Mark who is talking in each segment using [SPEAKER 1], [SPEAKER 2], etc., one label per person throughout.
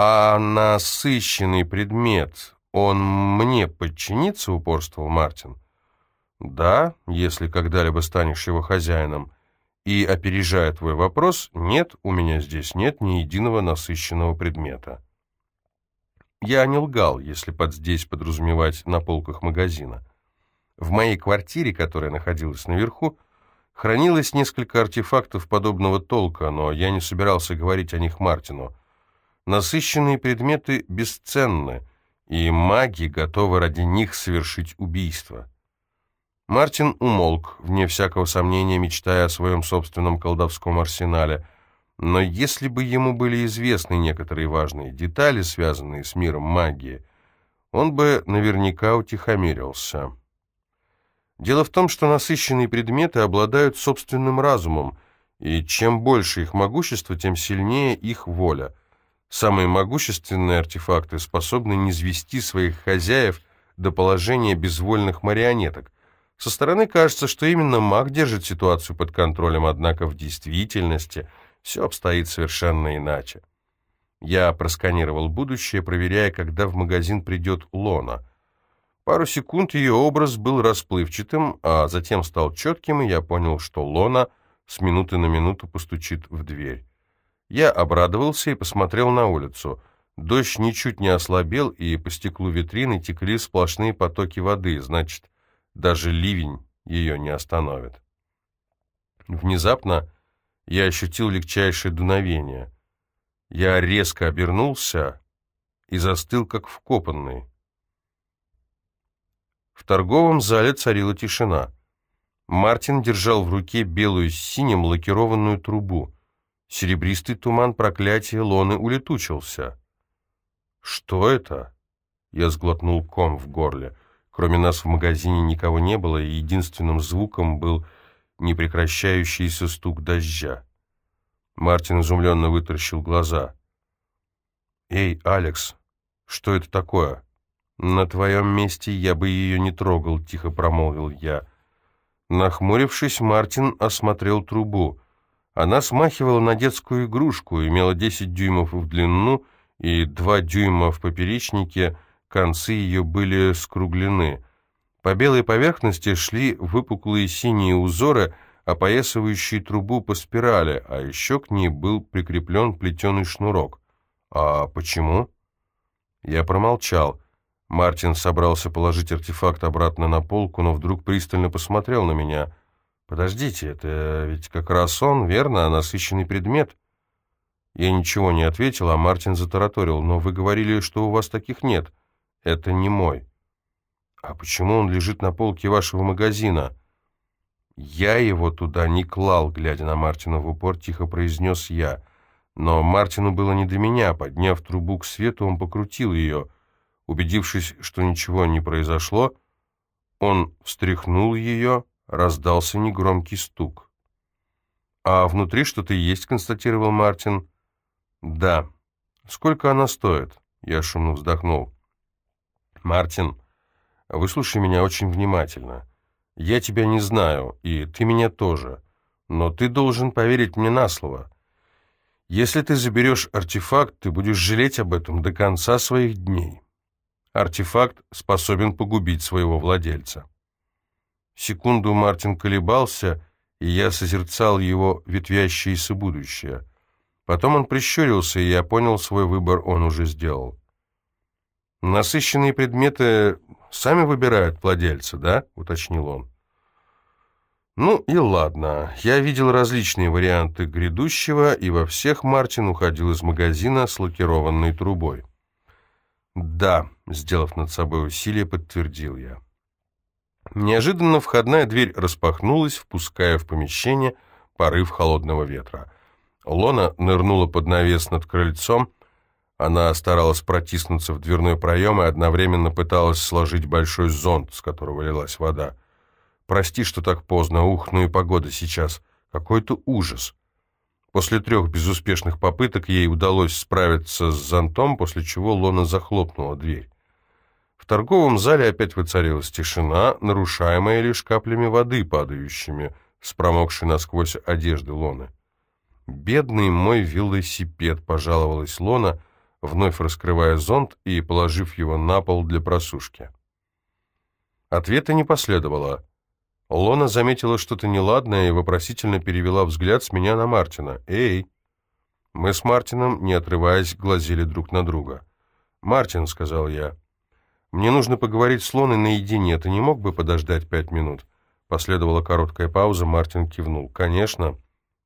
[SPEAKER 1] «А насыщенный предмет, он мне подчинится?» — упорствовал Мартин. «Да, если когда-либо станешь его хозяином. И, опережая твой вопрос, нет, у меня здесь нет ни единого насыщенного предмета». Я не лгал, если под здесь подразумевать на полках магазина. В моей квартире, которая находилась наверху, хранилось несколько артефактов подобного толка, но я не собирался говорить о них Мартину. Насыщенные предметы бесценны, и маги готовы ради них совершить убийство. Мартин умолк, вне всякого сомнения, мечтая о своем собственном колдовском арсенале, но если бы ему были известны некоторые важные детали, связанные с миром магии, он бы наверняка утихомирился. Дело в том, что насыщенные предметы обладают собственным разумом, и чем больше их могущество, тем сильнее их воля. Самые могущественные артефакты способны низвести своих хозяев до положения безвольных марионеток. Со стороны кажется, что именно маг держит ситуацию под контролем, однако в действительности все обстоит совершенно иначе. Я просканировал будущее, проверяя, когда в магазин придет Лона. Пару секунд ее образ был расплывчатым, а затем стал четким, и я понял, что Лона с минуты на минуту постучит в дверь. Я обрадовался и посмотрел на улицу. Дождь ничуть не ослабел, и по стеклу витрины текли сплошные потоки воды, значит, даже ливень ее не остановит. Внезапно я ощутил легчайшее дуновение. Я резко обернулся и застыл, как вкопанный. В торговом зале царила тишина. Мартин держал в руке белую с синим лакированную трубу. Серебристый туман проклятия Лоны улетучился. «Что это?» Я сглотнул ком в горле. Кроме нас в магазине никого не было, и единственным звуком был непрекращающийся стук дождя. Мартин изумленно вытаращил глаза. «Эй, Алекс, что это такое?» «На твоем месте я бы ее не трогал», — тихо промолвил я. Нахмурившись, Мартин осмотрел трубу. Она смахивала на детскую игрушку, имела 10 дюймов в длину и 2 дюйма в поперечнике, концы ее были скруглены. По белой поверхности шли выпуклые синие узоры, опоясывающие трубу по спирали, а еще к ней был прикреплен плетеный шнурок. «А почему?» Я промолчал. Мартин собрался положить артефакт обратно на полку, но вдруг пристально посмотрел на меня. «Подождите, это ведь как раз он, верно, насыщенный предмет?» Я ничего не ответил, а Мартин затараторил. «Но вы говорили, что у вас таких нет. Это не мой». «А почему он лежит на полке вашего магазина?» «Я его туда не клал», — глядя на Мартина в упор, тихо произнес я. Но Мартину было не до меня. Подняв трубу к свету, он покрутил ее — Убедившись, что ничего не произошло, он встряхнул ее, раздался негромкий стук. «А внутри что-то есть», — констатировал Мартин. «Да». «Сколько она стоит?» Я шумно вздохнул. «Мартин, выслушай меня очень внимательно. Я тебя не знаю, и ты меня тоже, но ты должен поверить мне на слово. Если ты заберешь артефакт, ты будешь жалеть об этом до конца своих дней». Артефакт способен погубить своего владельца. Секунду Мартин колебался, и я созерцал его ветвящееся будущее. Потом он прищурился, и я понял, свой выбор он уже сделал. «Насыщенные предметы сами выбирают владельца, да?» — уточнил он. Ну и ладно, я видел различные варианты грядущего, и во всех Мартин уходил из магазина с лакированной трубой. «Да», — сделав над собой усилие, подтвердил я. Неожиданно входная дверь распахнулась, впуская в помещение порыв холодного ветра. Лона нырнула под навес над крыльцом. Она старалась протиснуться в дверной проем и одновременно пыталась сложить большой зонт, с которого лилась вода. «Прости, что так поздно. Ух, ну и погода сейчас. Какой-то ужас». После трех безуспешных попыток ей удалось справиться с зонтом, после чего Лона захлопнула дверь. В торговом зале опять воцарилась тишина, нарушаемая лишь каплями воды, падающими с промокшей насквозь одежды Лоны. «Бедный мой велосипед», — пожаловалась Лона, вновь раскрывая зонт и положив его на пол для просушки. Ответа не последовало. Лона заметила что-то неладное и вопросительно перевела взгляд с меня на Мартина. «Эй!» Мы с Мартином, не отрываясь, глазели друг на друга. «Мартин», — сказал я, — «мне нужно поговорить с Лоной наедине. Ты не мог бы подождать пять минут?» Последовала короткая пауза, Мартин кивнул. «Конечно».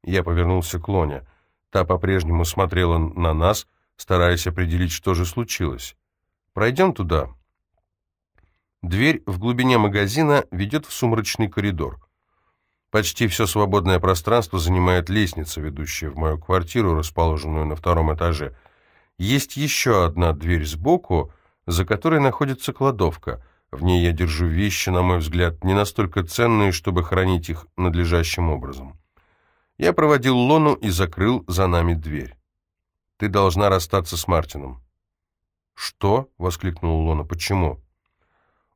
[SPEAKER 1] Я повернулся к Лоне. Та по-прежнему смотрела на нас, стараясь определить, что же случилось. «Пройдем туда». Дверь в глубине магазина ведет в сумрачный коридор. Почти все свободное пространство занимает лестница, ведущая в мою квартиру, расположенную на втором этаже. Есть еще одна дверь сбоку, за которой находится кладовка. В ней я держу вещи, на мой взгляд, не настолько ценные, чтобы хранить их надлежащим образом. Я проводил Лону и закрыл за нами дверь. «Ты должна расстаться с Мартином». «Что?» — воскликнула Лона. «Почему?»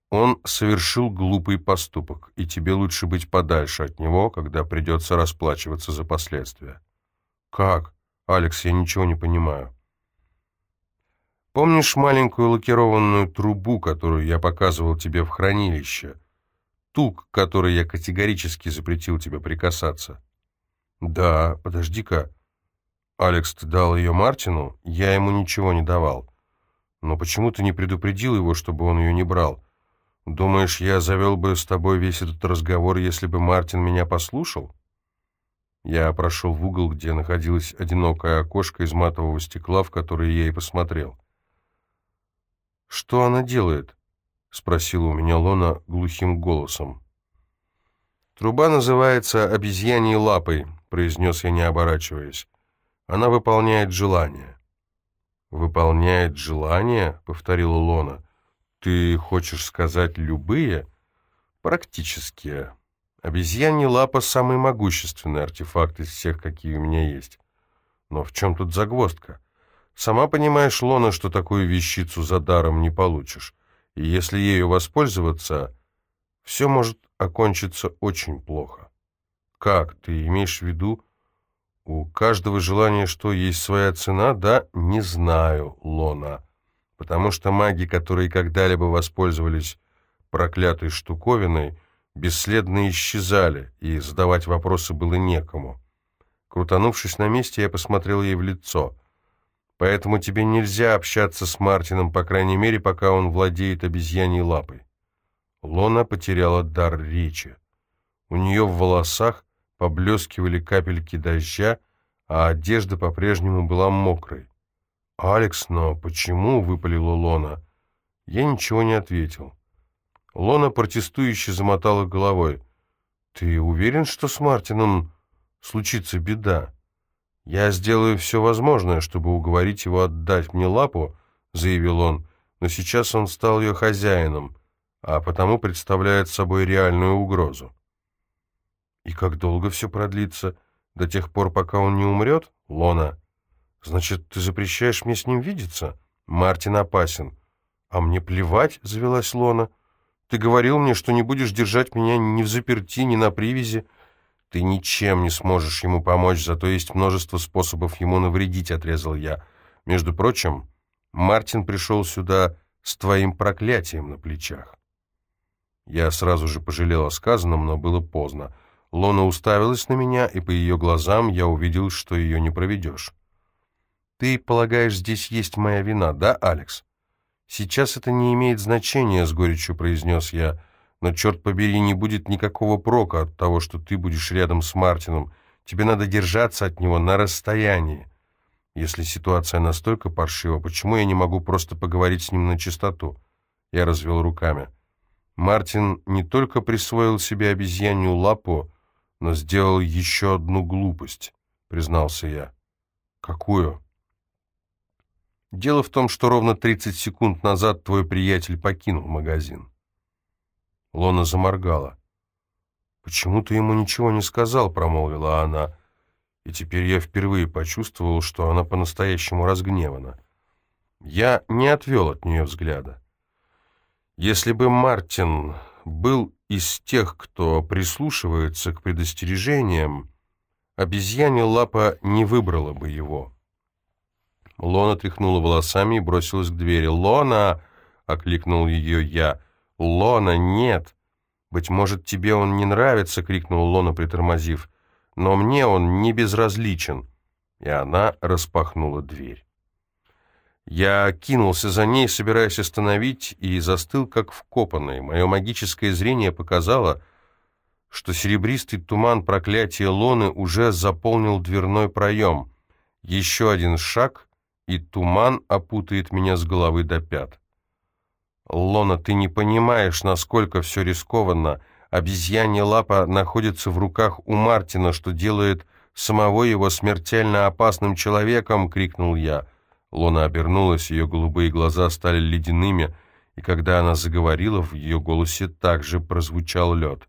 [SPEAKER 1] «Он совершил глупый поступок, и тебе лучше быть подальше от него, когда придется расплачиваться за последствия». «Как? Алекс, я ничего не понимаю». «Помнишь маленькую лакированную трубу, которую я показывал тебе в хранилище? Ту, к которой я категорически запретил тебе прикасаться?» «Да, подожди-ка. Алекс, ты дал ее Мартину? Я ему ничего не давал. Но почему ты не предупредил его, чтобы он ее не брал? Думаешь, я завел бы с тобой весь этот разговор, если бы Мартин меня послушал?» Я прошел в угол, где находилось одинокое окошко из матового стекла, в которое я и посмотрел. «Что она делает?» — спросила у меня Лона глухим голосом. «Труба называется обезьяньей лапой», — произнес я, не оборачиваясь. «Она выполняет желание». «Выполняет желание?» — повторила Лона. «Ты хочешь сказать любые?» «Практически. Обезьянья лапа — самый могущественный артефакт из всех, какие у меня есть. Но в чем тут загвоздка? Сама понимаешь, Лона, что такую вещицу за даром не получишь. И если ею воспользоваться, все может окончиться очень плохо. Как, ты имеешь в виду? У каждого желания, что есть своя цена? Да, не знаю, Лона. Потому что маги, которые когда-либо воспользовались проклятой штуковиной, бесследно исчезали, и задавать вопросы было некому. Крутанувшись на месте, я посмотрел ей в лицо. «Поэтому тебе нельзя общаться с Мартином, по крайней мере, пока он владеет обезьяньей лапой». Лона потеряла дар речи. У нее в волосах поблескивали капельки дождя, а одежда по-прежнему была мокрой. «Алекс, но почему?» — выпалила Лона. Я ничего не ответил. Лона протестующе замотала головой. «Ты уверен, что с Мартином случится беда? Я сделаю все возможное, чтобы уговорить его отдать мне лапу», — заявил он, «но сейчас он стал ее хозяином, а потому представляет собой реальную угрозу. И как долго все продлится? До тех пор, пока он не умрет? Лона. Значит, ты запрещаешь мне с ним видеться? Мартин опасен. А мне плевать, завелась Лона. Ты говорил мне, что не будешь держать меня ни в заперти, ни на привязи. Ты ничем не сможешь ему помочь, зато есть множество способов ему навредить, отрезал я. Между прочим, Мартин пришел сюда с твоим проклятием на плечах. Я сразу же пожалел о сказанном, но было поздно. Лона уставилась на меня, и по ее глазам я увидел, что ее не проведешь. «Ты полагаешь, здесь есть моя вина, да, Алекс?» «Сейчас это не имеет значения», — с горечью произнес я. «Но, черт побери, не будет никакого прока от того, что ты будешь рядом с Мартином. Тебе надо держаться от него на расстоянии. Если ситуация настолько паршива, почему я не могу просто поговорить с ним на чистоту?» Я развел руками. Мартин не только присвоил себе обезьянью лапу, но сделал еще одну глупость, признался я. Какую? Дело в том, что ровно 30 секунд назад твой приятель покинул магазин. Лона заморгала. «Почему ты ему ничего не сказал?» — промолвила она. И теперь я впервые почувствовал, что она по-настоящему разгневана. Я не отвел от нее взгляда. Если бы Мартин был из тех, кто прислушивается к предостережениям, обезьяне лапа не выбрала бы его. Лона тряхнула волосами и бросилась к двери. «Лона!» — окликнул ее я. «Лона, нет!» «Быть может, тебе он не нравится?» — крикнул Лона, притормозив. «Но мне он не безразличен». И она распахнула дверь. Я кинулся за ней, собираясь остановить, и застыл, как вкопанный. Мое магическое зрение показало, что серебристый туман проклятия Лоны уже заполнил дверной проем. Еще один шаг, и туман опутает меня с головы до пят. «Лона, ты не понимаешь, насколько все рискованно. Обезьянья лапа находится в руках у Мартина, что делает самого его смертельно опасным человеком!» — крикнул я. Лона обернулась, ее голубые глаза стали ледяными, и когда она заговорила, в ее голосе также прозвучал лед.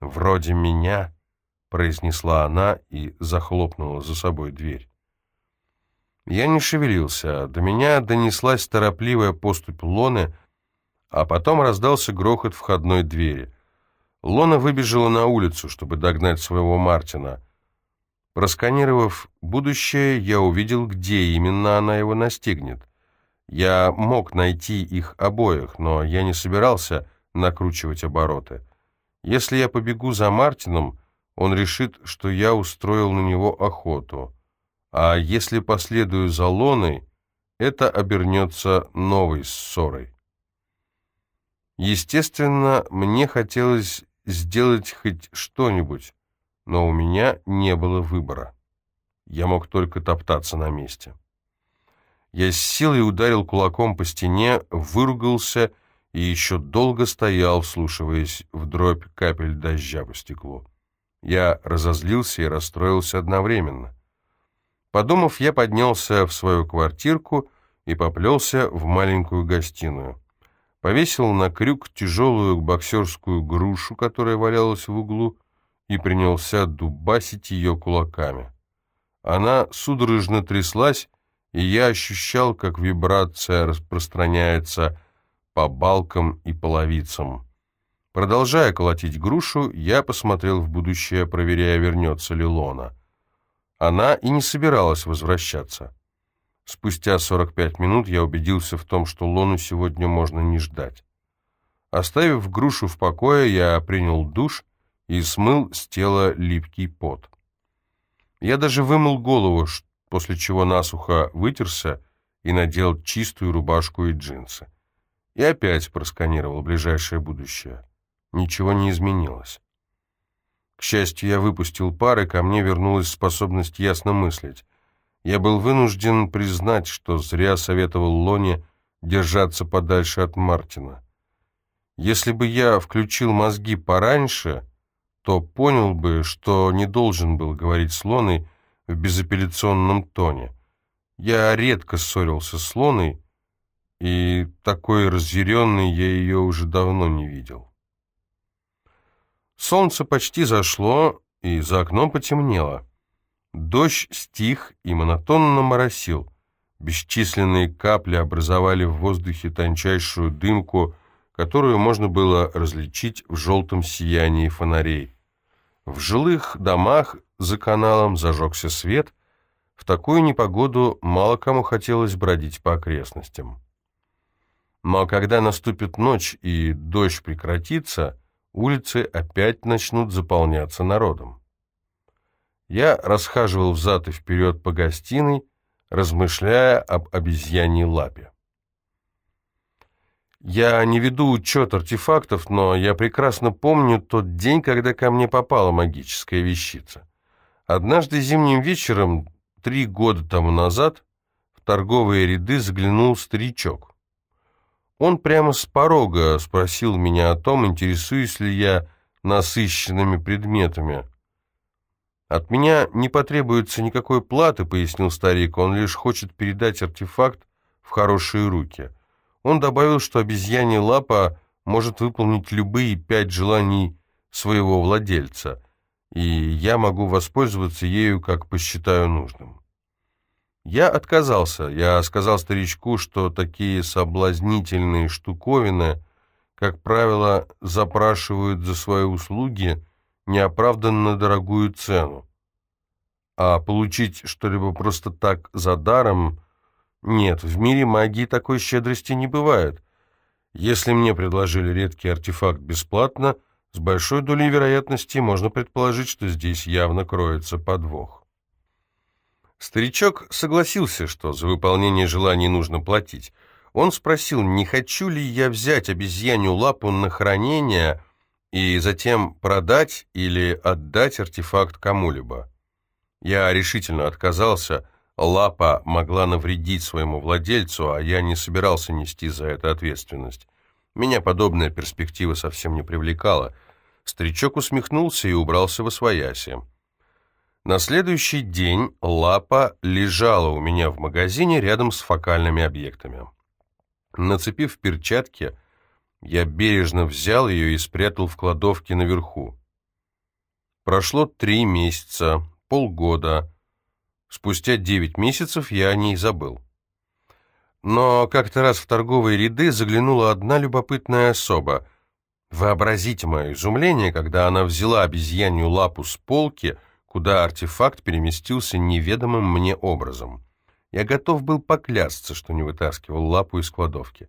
[SPEAKER 1] «Вроде меня», — произнесла она и захлопнула за собой дверь. Я не шевелился, до меня донеслась торопливая поступь Лоны, а потом раздался грохот входной двери. Лона выбежала на улицу, чтобы догнать своего Мартина. Просканировав будущее, я увидел, где именно она его настигнет. Я мог найти их обоих, но я не собирался накручивать обороты. Если я побегу за Мартином, он решит, что я устроил на него охоту. А если последую за Лоной, это обернется новой ссорой. Естественно, мне хотелось сделать хоть что-нибудь, но у меня не было выбора. Я мог только топтаться на месте. Я с силой ударил кулаком по стене, выругался и еще долго стоял, вслушиваясь в дробь капель дождя по стеклу. Я разозлился и расстроился одновременно. Подумав, я поднялся в свою квартирку и поплелся в маленькую гостиную. Повесил на крюк тяжелую боксерскую грушу, которая валялась в углу, и принялся дубасить ее кулаками. Она судорожно тряслась, и я ощущал, как вибрация распространяется по балкам и половицам. Продолжая колотить грушу, я посмотрел в будущее, проверяя, вернется ли Лона. Она и не собиралась возвращаться. Спустя 45 минут я убедился в том, что Лону сегодня можно не ждать. Оставив грушу в покое, я принял душ и смыл с тела липкий пот. Я даже вымыл голову, после чего насухо вытерся и надел чистую рубашку и джинсы. И опять просканировал ближайшее будущее. Ничего не изменилось. К счастью, я выпустил пар, и ко мне вернулась способность ясно мыслить. Я был вынужден признать, что зря советовал Лоне держаться подальше от Мартина. Если бы я включил мозги пораньше, то понял бы, что не должен был говорить с Лоной в безапелляционном тоне. Я редко ссорился с Лоной, и такой разъяренной я ее уже давно не видел. Солнце почти зашло, и за окном потемнело. Дождь стих и монотонно моросил. Бесчисленные капли образовали в воздухе тончайшую дымку, которую можно было различить в желтом сиянии фонарей. В жилых домах за каналом зажегся свет. В такую непогоду мало кому хотелось бродить по окрестностям. Но когда наступит ночь и дождь прекратится, улицы опять начнут заполняться народом. Я расхаживал взад и вперед по гостиной, размышляя об обезьяньей лапе. Я не веду учет артефактов, но я прекрасно помню тот день, когда ко мне попала магическая вещица. Однажды зимним вечером, три года тому назад, в торговые ряды заглянул старичок. Он прямо с порога спросил меня о том, интересуюсь ли я насыщенными предметами. «От меня не потребуется никакой платы», — пояснил старик, — «он лишь хочет передать артефакт в хорошие руки». Он добавил, что обезьянья лапа может выполнить любые пять желаний своего владельца, и я могу воспользоваться ею, как посчитаю нужным. Я отказался. Я сказал старичку, что такие соблазнительные штуковины, как правило, запрашивают за свои услуги неоправданно дорогую цену. А получить что-либо просто так за даром Нет, в мире магии такой щедрости не бывает. Если мне предложили редкий артефакт бесплатно, с большой долей вероятности можно предположить, что здесь явно кроется подвох. Старичок согласился, что за выполнение желаний нужно платить. Он спросил, не хочу ли я взять обезьянью лапу на хранение и затем продать или отдать артефакт кому-либо. Я решительно отказался, лапа могла навредить своему владельцу, а я не собирался нести за это ответственность. Меня подобная перспектива совсем не привлекала. Старичок усмехнулся и убрался во свояси. На следующий день лапа лежала у меня в магазине рядом с фокальными объектами. Нацепив перчатки, я бережно взял ее и спрятал в кладовке наверху. Прошло три месяца, полгода. Спустя девять месяцев я о ней забыл. Но как-то раз в торговые ряды заглянула одна любопытная особа. Вообразите мое изумление, когда она взяла обезьянью лапу с полки — куда артефакт переместился неведомым мне образом. Я готов был поклясться, что не вытаскивал лапу из кладовки.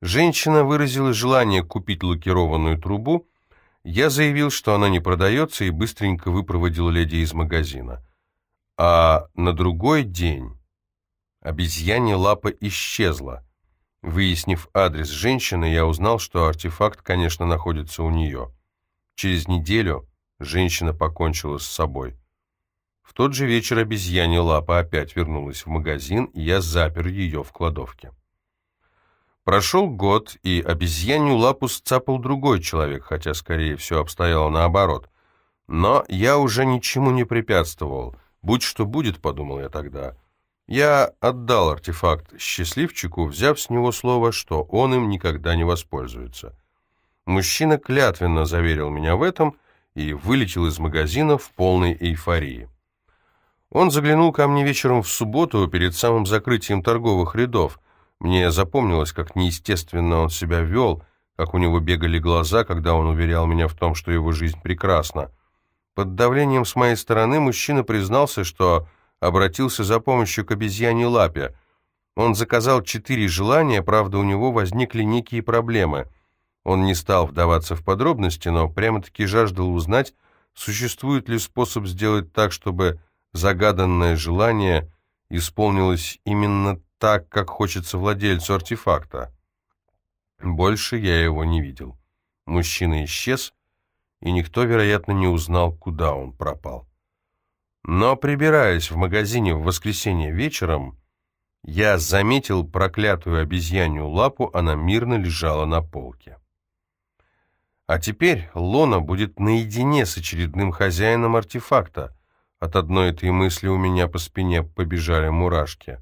[SPEAKER 1] Женщина выразила желание купить лакированную трубу. Я заявил, что она не продается, и быстренько выпроводил леди из магазина. А на другой день обезьянья лапа исчезла. Выяснив адрес женщины, я узнал, что артефакт, конечно, находится у нее. Через неделю Женщина покончила с собой. В тот же вечер обезьянья лапа опять вернулась в магазин, и я запер ее в кладовке. Прошел год, и обезьянью лапу сцапал другой человек, хотя, скорее всего, обстояло наоборот. Но я уже ничему не препятствовал. Будь что будет, подумал я тогда. Я отдал артефакт счастливчику, взяв с него слово, что он им никогда не воспользуется. Мужчина клятвенно заверил меня в этом — и вылетел из магазина в полной эйфории. Он заглянул ко мне вечером в субботу перед самым закрытием торговых рядов. Мне запомнилось, как неестественно он себя вел, как у него бегали глаза, когда он уверял меня в том, что его жизнь прекрасна. Под давлением с моей стороны мужчина признался, что обратился за помощью к обезьяне лапе. Он заказал четыре желания, правда, у него возникли некие проблемы — он не стал вдаваться в подробности, но прямо-таки жаждал узнать, существует ли способ сделать так, чтобы загаданное желание исполнилось именно так, как хочется владельцу артефакта. Больше я его не видел. Мужчина исчез, и никто, вероятно, не узнал, куда он пропал. Но, прибираясь в магазине в воскресенье вечером, я заметил проклятую обезьянью лапу, она мирно лежала на полке. А теперь Лона будет наедине с очередным хозяином артефакта. От одной этой мысли у меня по спине побежали мурашки.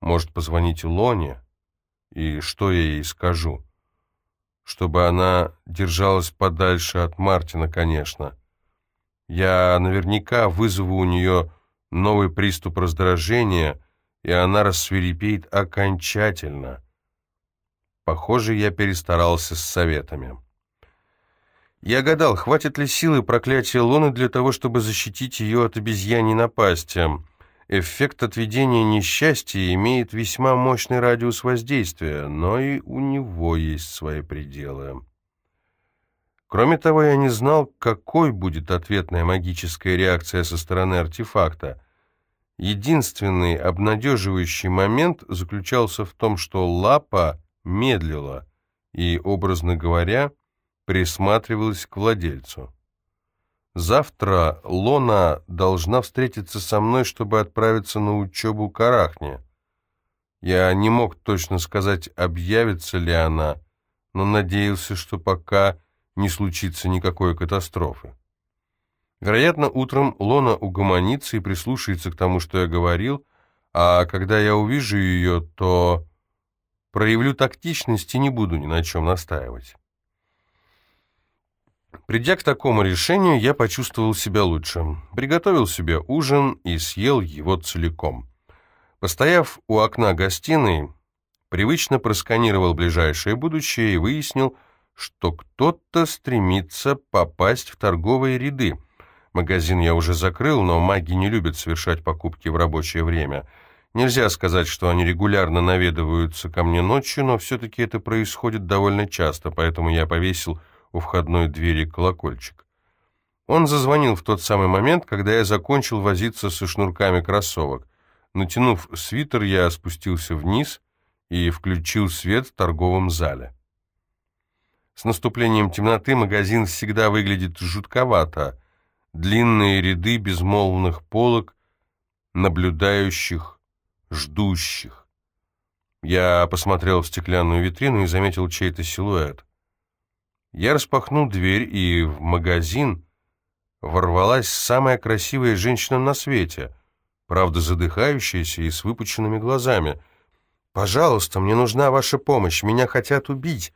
[SPEAKER 1] Может, позвонить Лоне? И что я ей скажу? Чтобы она держалась подальше от Мартина, конечно. Я наверняка вызову у нее новый приступ раздражения, и она рассверепеет окончательно. Похоже, я перестарался с советами. Я гадал, хватит ли силы проклятия Лоны для того, чтобы защитить ее от обезьяньей напасти. Эффект отведения несчастья имеет весьма мощный радиус воздействия, но и у него есть свои пределы. Кроме того, я не знал, какой будет ответная магическая реакция со стороны артефакта. Единственный обнадеживающий момент заключался в том, что лапа медлила, и, образно говоря, присматривалась к владельцу. «Завтра Лона должна встретиться со мной, чтобы отправиться на учебу к Арахне. Я не мог точно сказать, объявится ли она, но надеялся, что пока не случится никакой катастрофы. Вероятно, утром Лона угомонится и прислушается к тому, что я говорил, а когда я увижу ее, то проявлю тактичность и не буду ни на чем настаивать. Придя к такому решению, я почувствовал себя лучше. Приготовил себе ужин и съел его целиком. Постояв у окна гостиной, привычно просканировал ближайшее будущее и выяснил, что кто-то стремится попасть в торговые ряды. Магазин я уже закрыл, но маги не любят совершать покупки в рабочее время. Нельзя сказать, что они регулярно наведываются ко мне ночью, но все-таки это происходит довольно часто, поэтому я повесил у входной двери колокольчик. Он зазвонил в тот самый момент, когда я закончил возиться со шнурками кроссовок. Натянув свитер, я спустился вниз и включил свет в торговом зале. С наступлением темноты магазин всегда выглядит жутковато. Длинные ряды безмолвных полок, наблюдающих ждущих. Я посмотрел в стеклянную витрину и заметил чей-то силуэт. Я распахнул дверь, и в магазин ворвалась самая красивая женщина на свете, правда задыхающаяся и с выпученными глазами. «Пожалуйста, мне нужна ваша помощь, меня хотят убить!»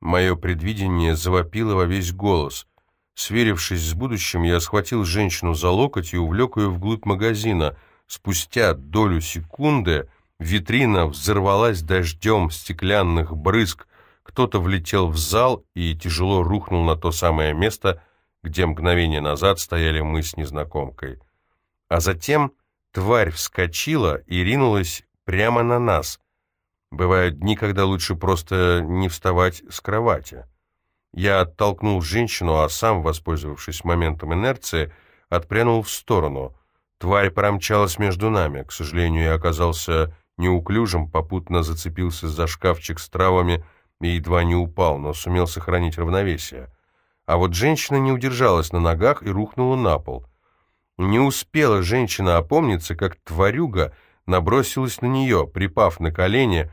[SPEAKER 1] Мое предвидение завопило во весь голос. Сверившись с будущим, я схватил женщину за локоть и увлек ее вглубь магазина — Спустя долю секунды витрина взорвалась дождем стеклянных брызг, кто-то влетел в зал и тяжело рухнул на то самое место, где мгновение назад стояли мы с незнакомкой. А затем тварь вскочила и ринулась прямо на нас. Бывают дни, когда лучше просто не вставать с кровати. Я оттолкнул женщину, а сам, воспользовавшись моментом инерции, отпрянул в сторону — Тварь промчалась между нами. К сожалению, я оказался неуклюжим, попутно зацепился за шкафчик с травами и едва не упал, но сумел сохранить равновесие. А вот женщина не удержалась на ногах и рухнула на пол. Не успела женщина опомниться, как тварюга набросилась на нее, припав на колени.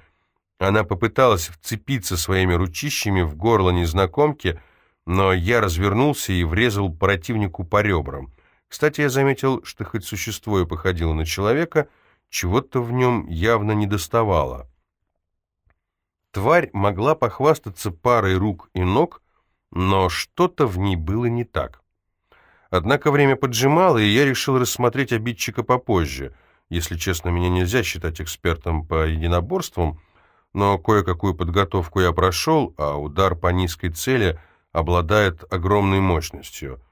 [SPEAKER 1] Она попыталась вцепиться своими ручищами в горло незнакомки, но я развернулся и врезал противнику по ребрам. Кстати, я заметил, что хоть существо и походило на человека, чего-то в нем явно не доставало. Тварь могла похвастаться парой рук и ног, но что-то в ней было не так. Однако время поджимало, и я решил рассмотреть обидчика попозже. Если честно, меня нельзя считать экспертом по единоборствам, но кое-какую подготовку я прошел, а удар по низкой цели обладает огромной мощностью —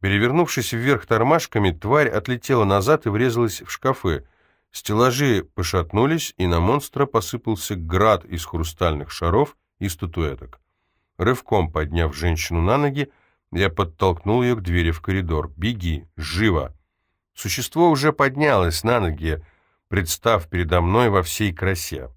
[SPEAKER 1] Перевернувшись вверх тормашками, тварь отлетела назад и врезалась в шкафы. Стеллажи пошатнулись, и на монстра посыпался град из хрустальных шаров и статуэток. Рывком подняв женщину на ноги, я подтолкнул ее к двери в коридор. «Беги! Живо!» Существо уже поднялось на ноги, представ передо мной во всей красе.